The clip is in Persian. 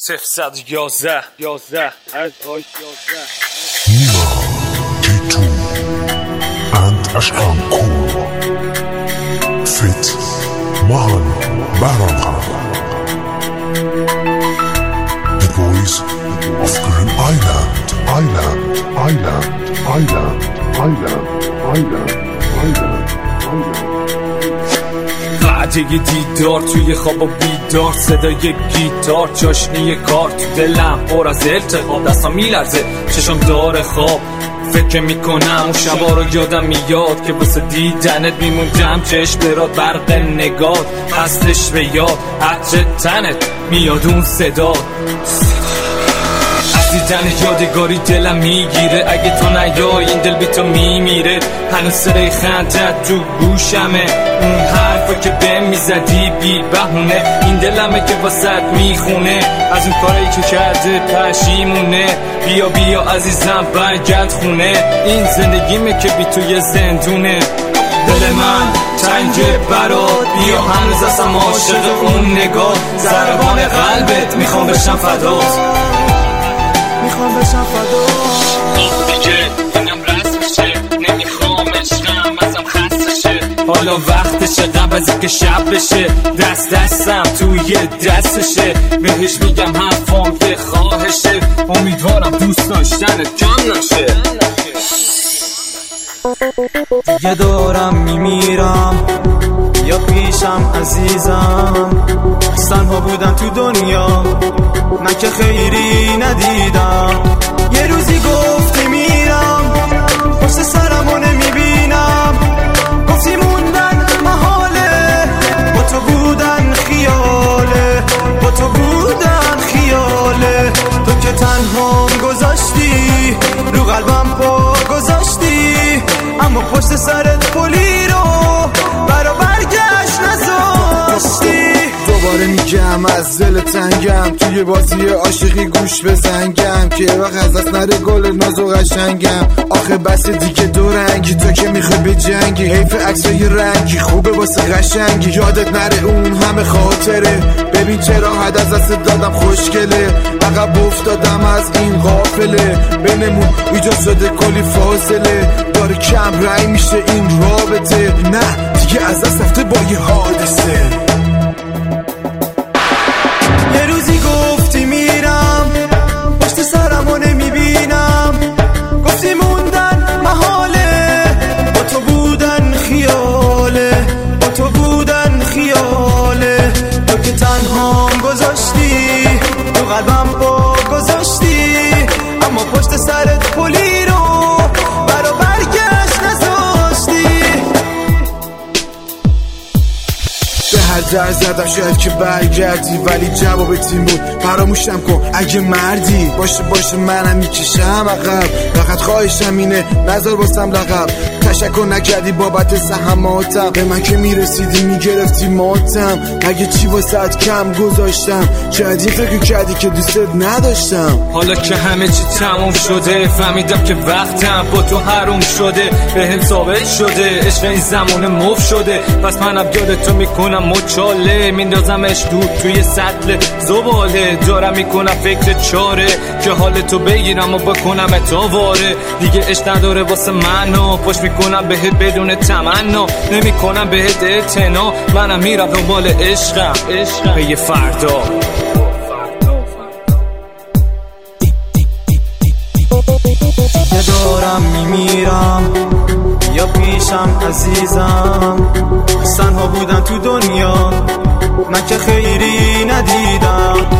711 11 از آش 11 نیما تیتو اند اشقان کور فت مهان بهرام خان The voice of Green Island, Island, Island, Island, Island, Island. قعده دیدار توی خواب و بیدار صدای گیتار چاشنی کار تو دلم. پر از التخاب دستم میلرزه چشم داره خواب. فکر می‌کنم اون شبا رو یادم میاد که واسه دیدنت میموندم چشم برات برق نگاه هستش به یاد. عطر تنت میاد اون صدا. دیدن یادگاری دلم می‌گیره. اگه تو نیای این دل بی تو میمیره. هنوز صدای خندت تو گوشمه. اون حرفا که به می‌زدی بی بهونه این دلمه که واسط می‌خونه. از اون کاری که کرده پشیمونه. بیا بیا عزیزم برگرد خونه. این زندگیمه که بی توی زندونه. دل من تنگ برات. بیا هنوز اصلا عاشق اون نگاه. ضربان قلبت می‌خوام بشم فدات می‌خوام بشم فدا دیگه اینم رسمشه نمی‌خوام عشقم ازم خستشه. حالا وقتشه قبل از اینکه شب بشه. دست دستم توی دستشه. بهش میگم حرفام که خواهشه. امیدوارم دوست داشتنت کم نشه. دیگه دارم میمیرم. یا پیشم عزیزم. از تنها بودم تو دنیا. من که خیری ندیدم. اما پشت سرت پلی رو میگم از دل تنگم. توی بازی عاشقی گوش بزنگم. که وقت از دست نره گل ناز و قشنگم. آخه بس دیگه دو رنگی. تو که می‌خوای به جنگی. حیف عکسای رنگی. خوبه واسه قشنگی. یادت نره اون همه خاطره. ببین چرا حد از دست دادم خوشگله. عقب افتادم از این قافله بینمون ایجاد شده کلی فاصله. داره کم رنگ میشه این رابطه. نه دیگه از دست رفته با یه حادثه. در زدم شاید که برگردی ولی جواب تیم بود. فراموشم کن اگه مردی باشه باشه منم می‌کشم عقب. فقط خواهشم اینه نظر باسم لقب. تشکر نکردی بابت سهماتم. به من که می‌رسیدی می‌گرفتی ماتم. اگه چی واسه کم گذاشتم؟ شاید این فکر کردی که دوستت نداشتم. حالا که همه چی تموم شده فهمیدم که وقتم با تو حروم شده. به هم ثابت شده عشق این زمان مف شده. پس منم یاد تو می‌کنم مچاله میندازمش دود توی سطل. زباله دارم می‌کنم فکر چاره. که حال تو بگیرم و بکنم اتاواره. دیگه عشق نداره واسه منو. پشت می‌کنم بهت بدون تمنا. نمی‌کنم بهت اعتنا. منم میرم دنبال عشقم. عشقم. به یه فردا. دارم میمیرم. یا پیشم عزیزم؟ تنها بودن تو دنیا من که خیری ندیدم.